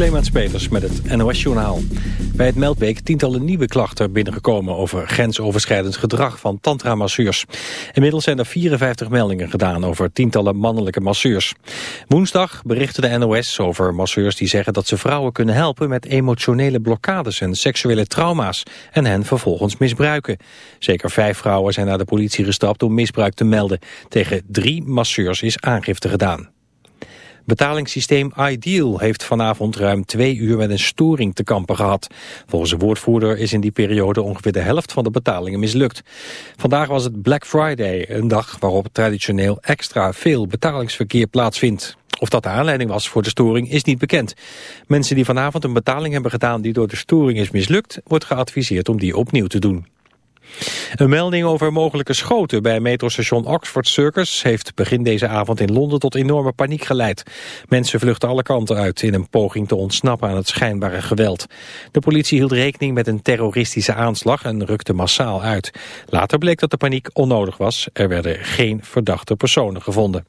Clemens Peters met het NOS-journaal. Bij het Meldbeek tientallen nieuwe klachten binnengekomen... over grensoverschrijdend gedrag van tantra-masseurs. Inmiddels zijn er 54 meldingen gedaan over tientallen mannelijke masseurs. Woensdag berichtte de NOS over masseurs die zeggen dat ze vrouwen kunnen helpen... met emotionele blokkades en seksuele trauma's... en hen vervolgens misbruiken. Zeker vijf vrouwen zijn naar de politie gestapt om misbruik te melden. Tegen drie masseurs is aangifte gedaan. Betalingssysteem Ideal heeft vanavond ruim twee uur met een storing te kampen gehad. Volgens de woordvoerder is in die periode ongeveer de helft van de betalingen mislukt. Vandaag was het Black Friday, een dag waarop traditioneel extra veel betalingsverkeer plaatsvindt. Of dat de aanleiding was voor de storing is niet bekend. Mensen die vanavond een betaling hebben gedaan die door de storing is mislukt, wordt geadviseerd om die opnieuw te doen. Een melding over mogelijke schoten bij metrostation Oxford Circus heeft begin deze avond in Londen tot enorme paniek geleid. Mensen vluchten alle kanten uit in een poging te ontsnappen aan het schijnbare geweld. De politie hield rekening met een terroristische aanslag en rukte massaal uit. Later bleek dat de paniek onnodig was. Er werden geen verdachte personen gevonden.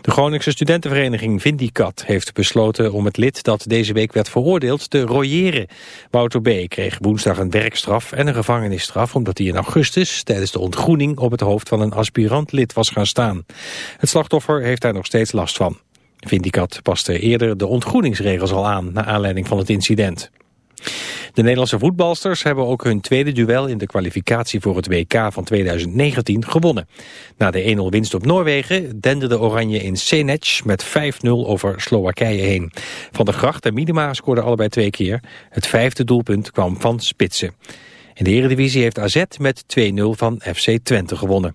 De Groningse studentenvereniging Vindicat heeft besloten om het lid dat deze week werd veroordeeld te royeren. Wouter B. kreeg woensdag een werkstraf en een gevangenisstraf omdat hij in augustus tijdens de ontgroening op het hoofd van een aspirant lid was gaan staan. Het slachtoffer heeft daar nog steeds last van. Vindicat paste eerder de ontgroeningsregels al aan naar aanleiding van het incident. De Nederlandse voetbalsters hebben ook hun tweede duel in de kwalificatie voor het WK van 2019 gewonnen. Na de 1-0 winst op Noorwegen dende de Oranje in Senec met 5-0 over Slowakije heen. Van der Gracht en Minima scoorden allebei twee keer. Het vijfde doelpunt kwam van Spitsen. In de Eredivisie heeft AZ met 2-0 van FC Twente gewonnen.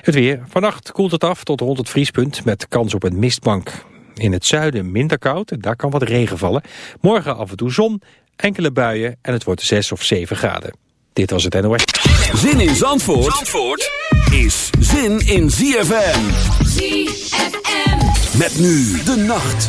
Het weer. Vannacht koelt het af tot rond het vriespunt met kans op een mistbank. In het zuiden minder koud, daar kan wat regen vallen. Morgen af en toe zon, enkele buien en het wordt 6 of 7 graden. Dit was het NOS. Zin in Zandvoort, Zandvoort is zin in ZFM. ZFM. Met nu de nacht.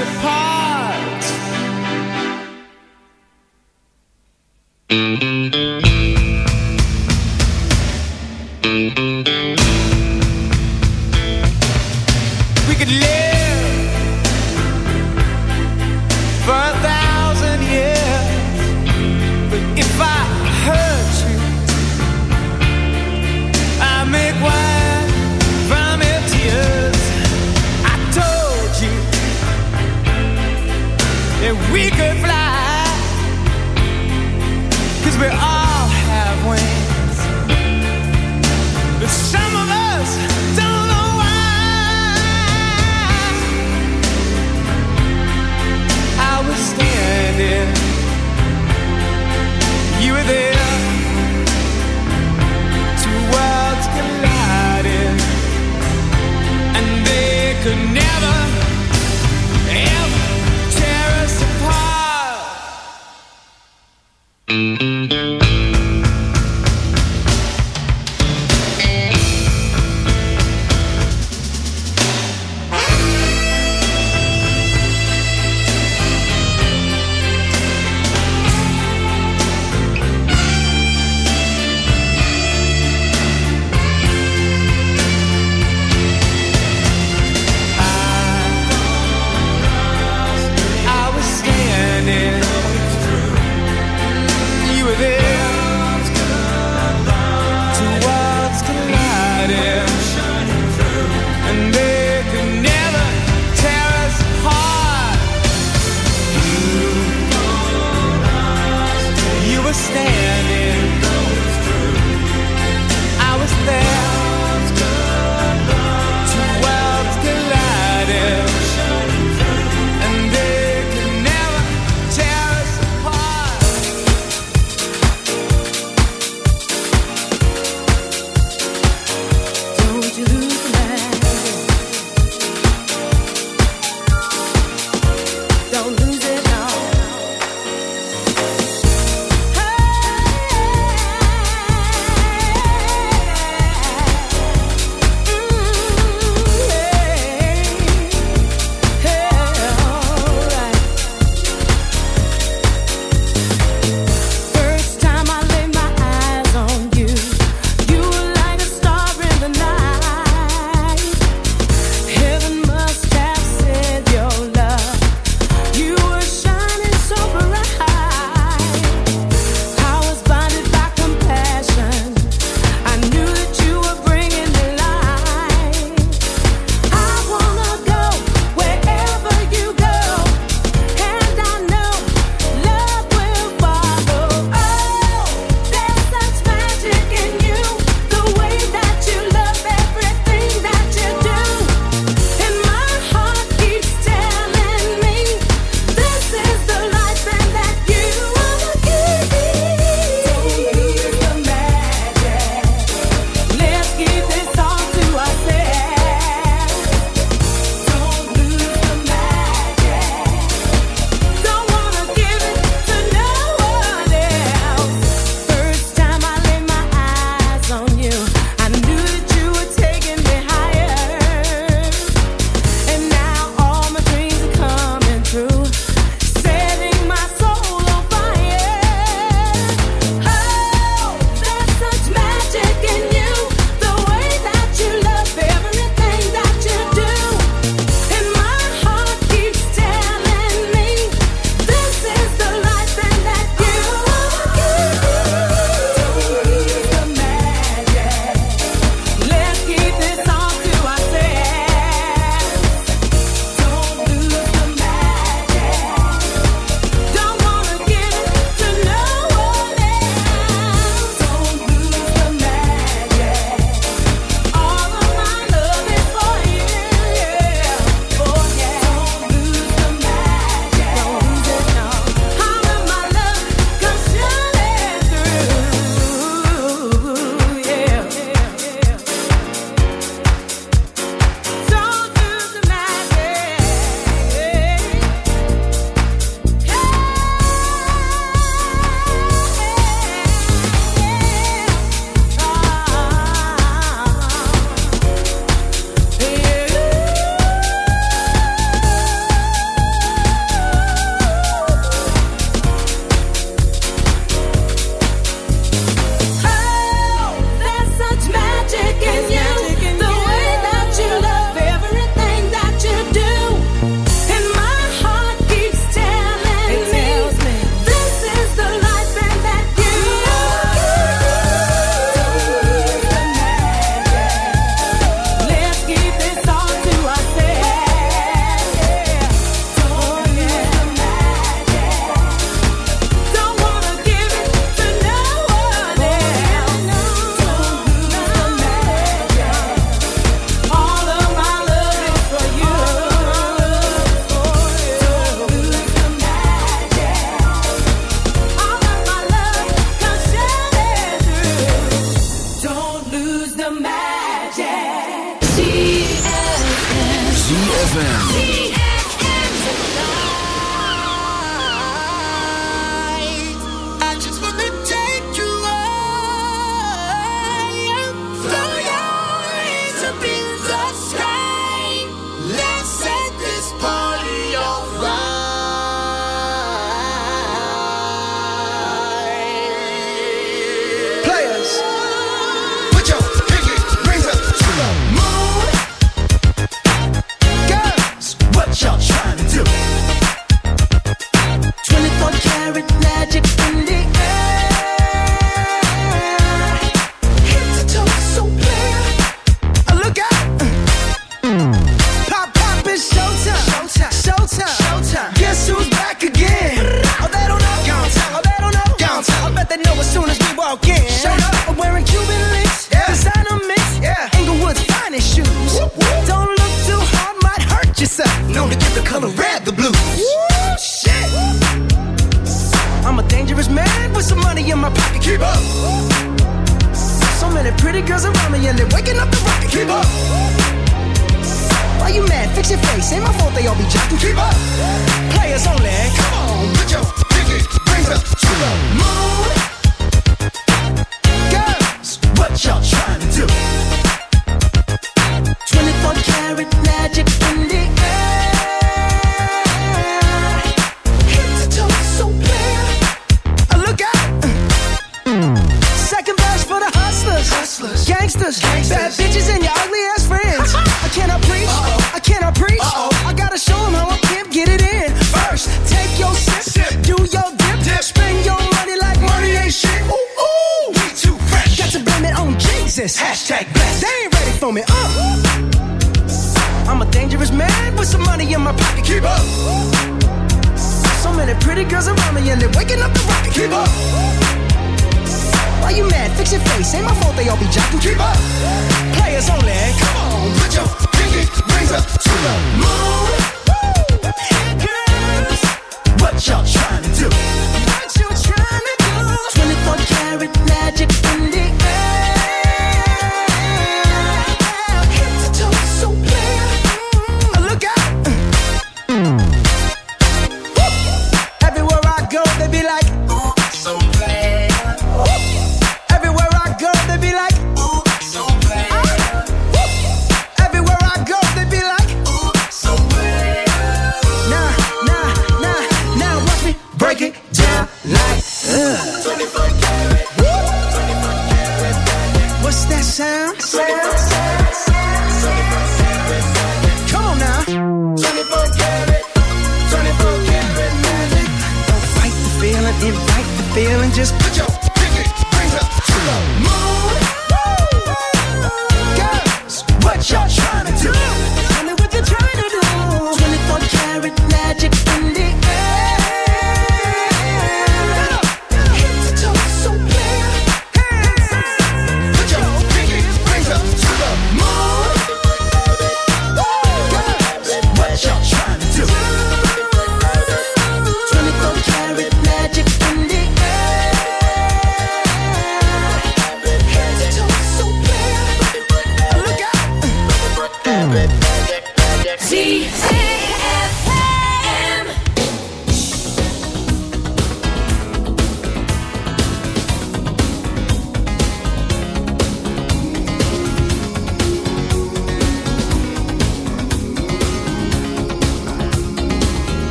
apart.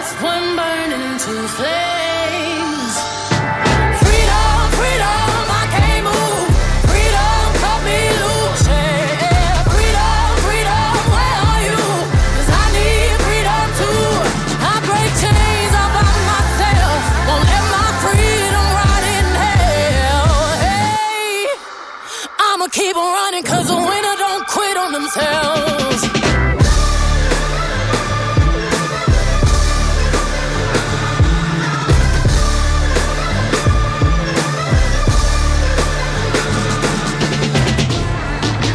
Last one burn into flames.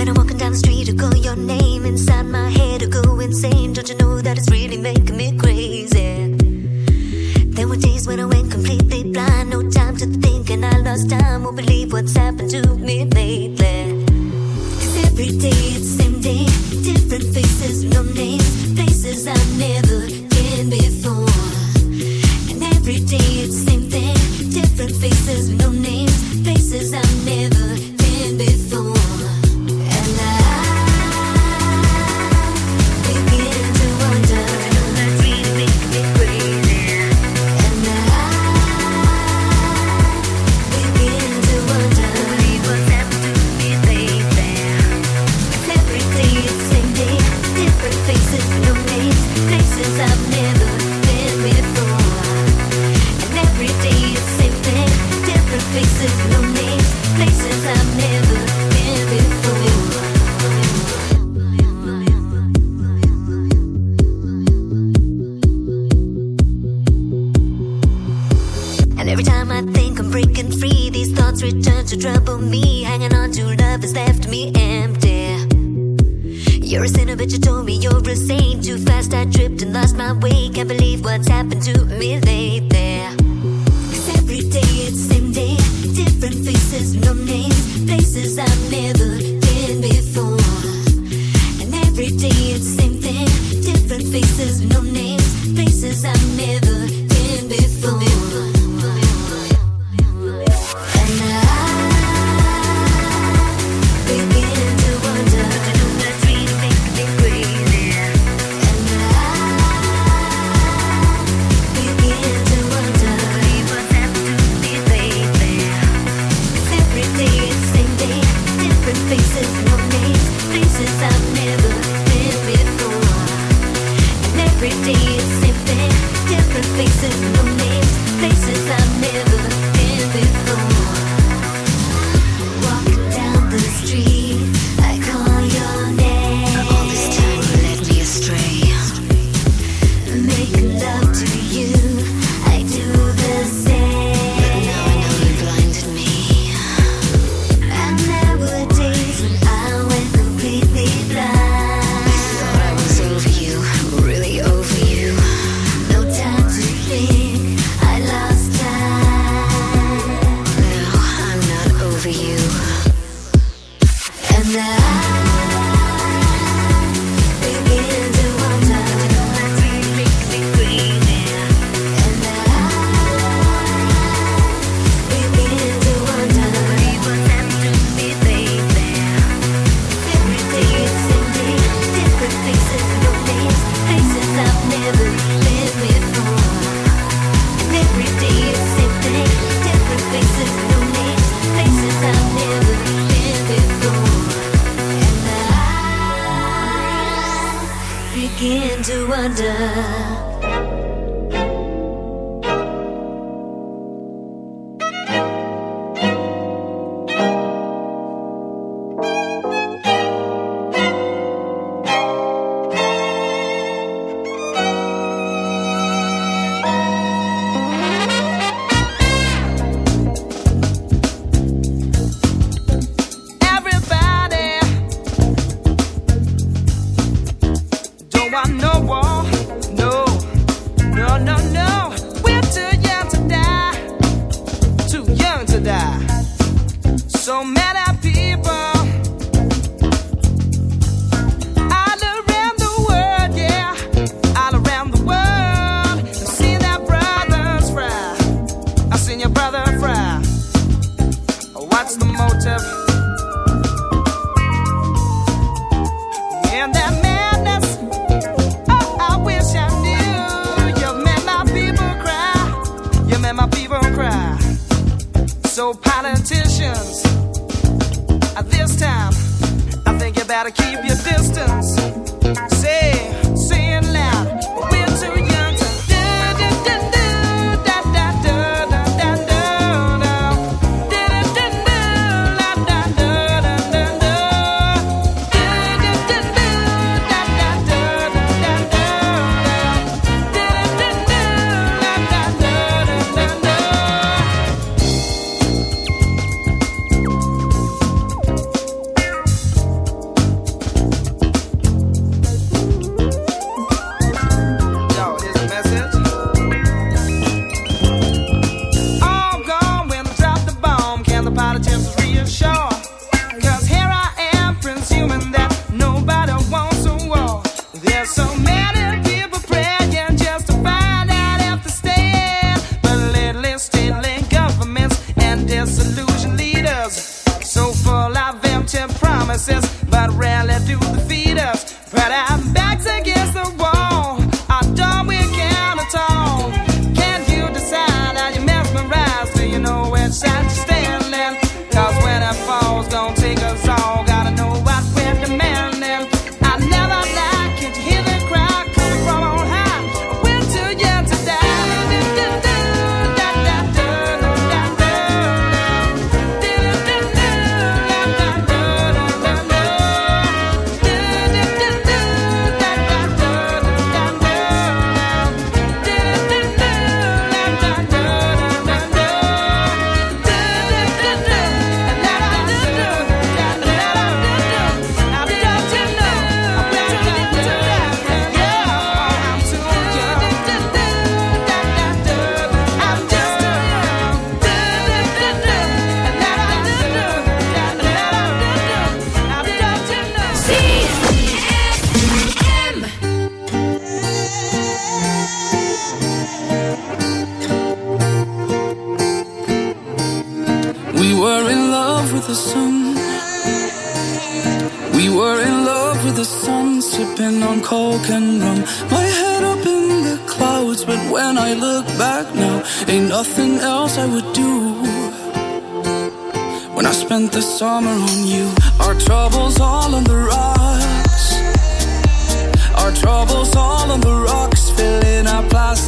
When I'm walking down the street, I call your name inside my head, I go insane. Don't you know that it's really making me crazy? There were days when I went completely blind, no time to think, and I lost time. Won't believe what's happened to me lately. every day it's the same day, different faces, no names, places I've never been before. And every day it's the same thing, different faces, no names, places I've never been before. 'Cause every day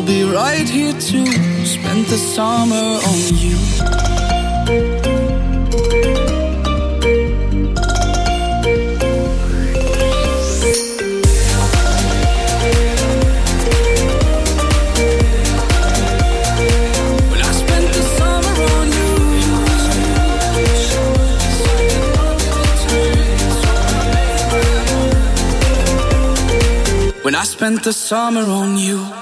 I'll be right here to spend the summer on you. When I spent the summer on you. When I spent the summer on you.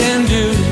Can do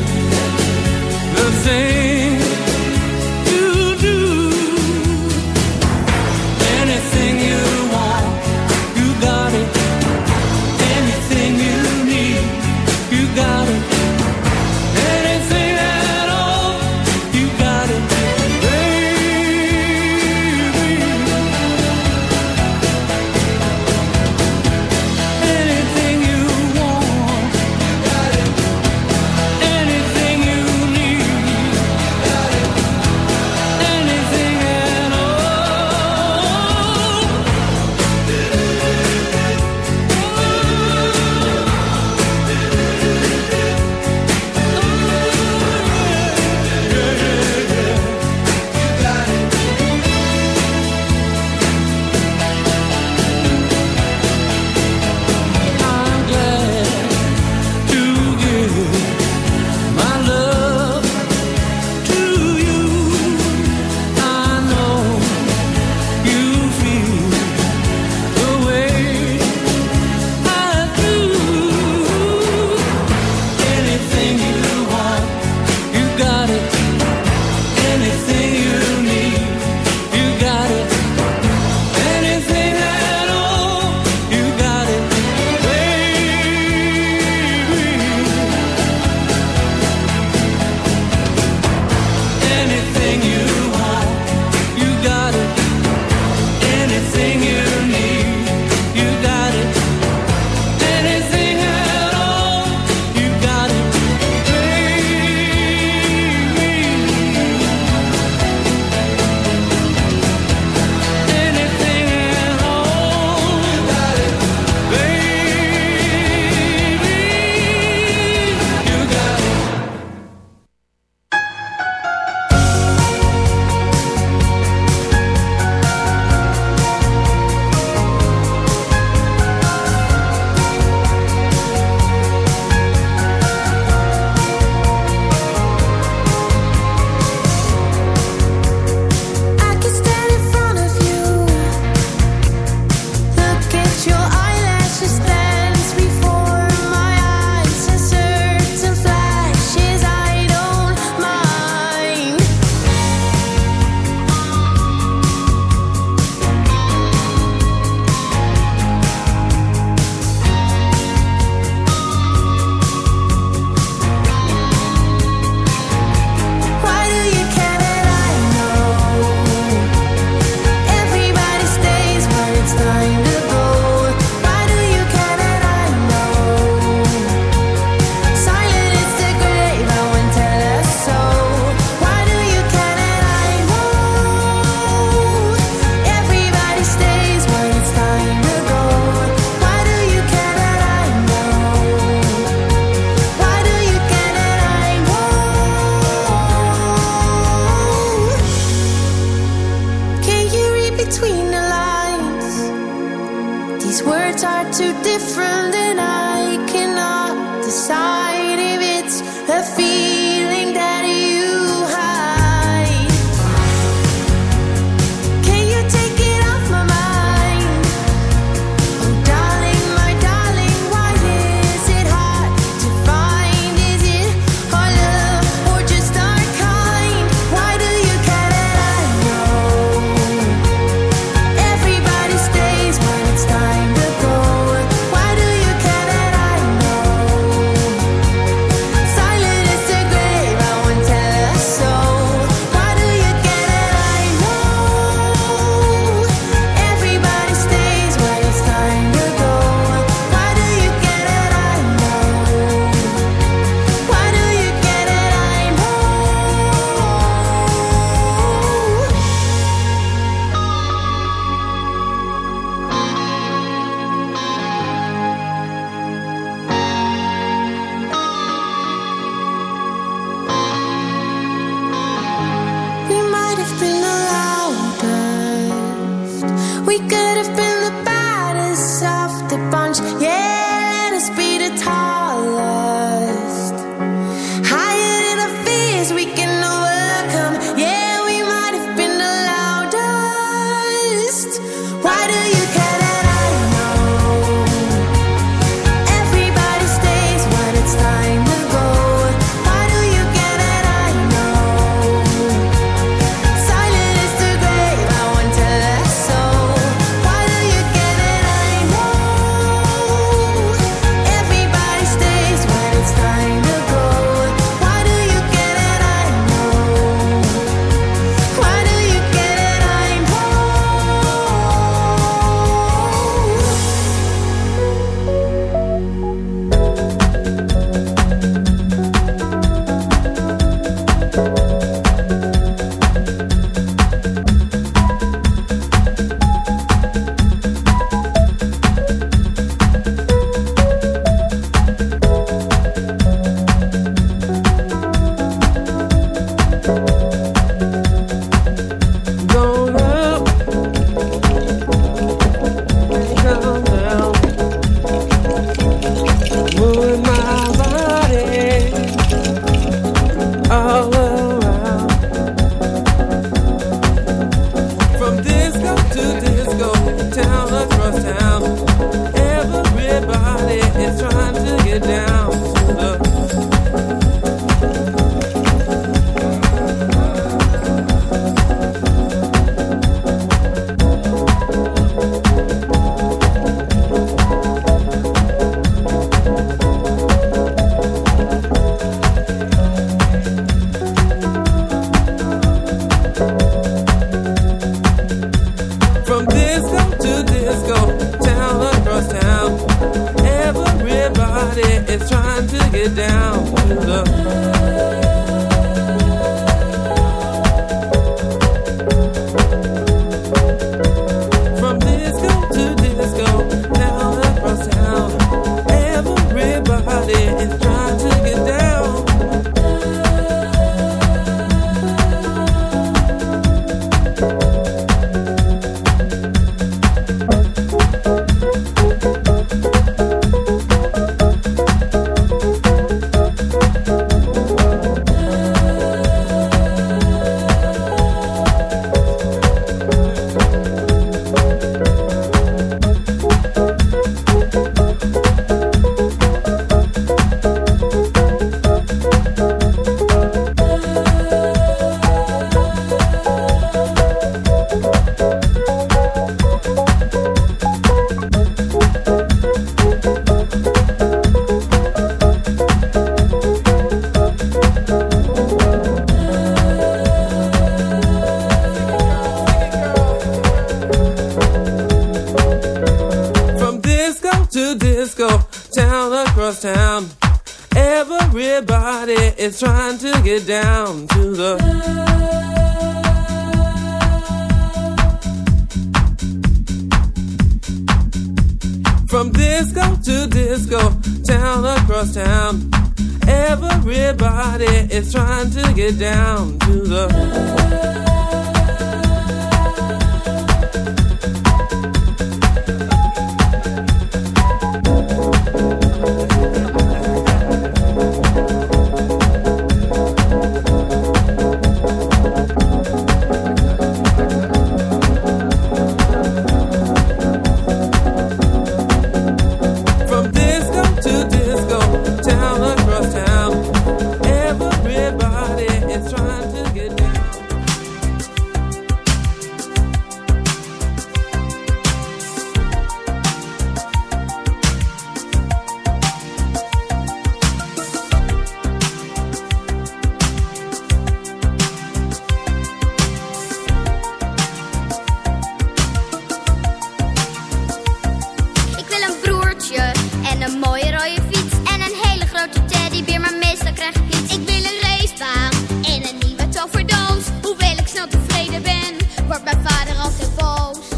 por my father out the.